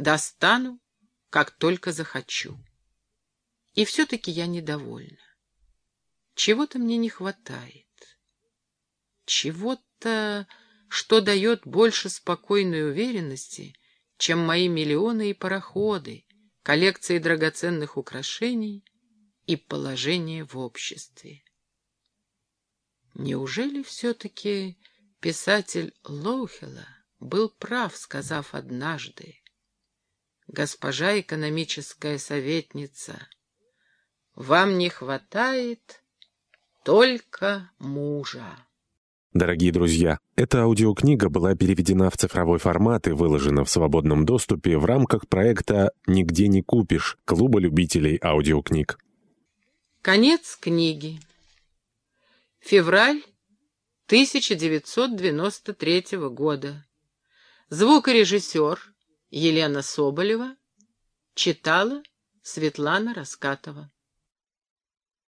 Достану, как только захочу. И все-таки я недовольна. Чего-то мне не хватает. Чего-то, что дает больше спокойной уверенности, чем мои миллионы и пароходы, коллекции драгоценных украшений и положение в обществе. Неужели все-таки писатель Лоухела был прав, сказав однажды, «Госпожа экономическая советница, вам не хватает только мужа». Дорогие друзья, эта аудиокнига была переведена в цифровой формат и выложена в свободном доступе в рамках проекта «Нигде не купишь» Клуба любителей аудиокниг. Конец книги. Февраль 1993 года. Звукорежиссер Елена Соболева читала Светлана Раскатова.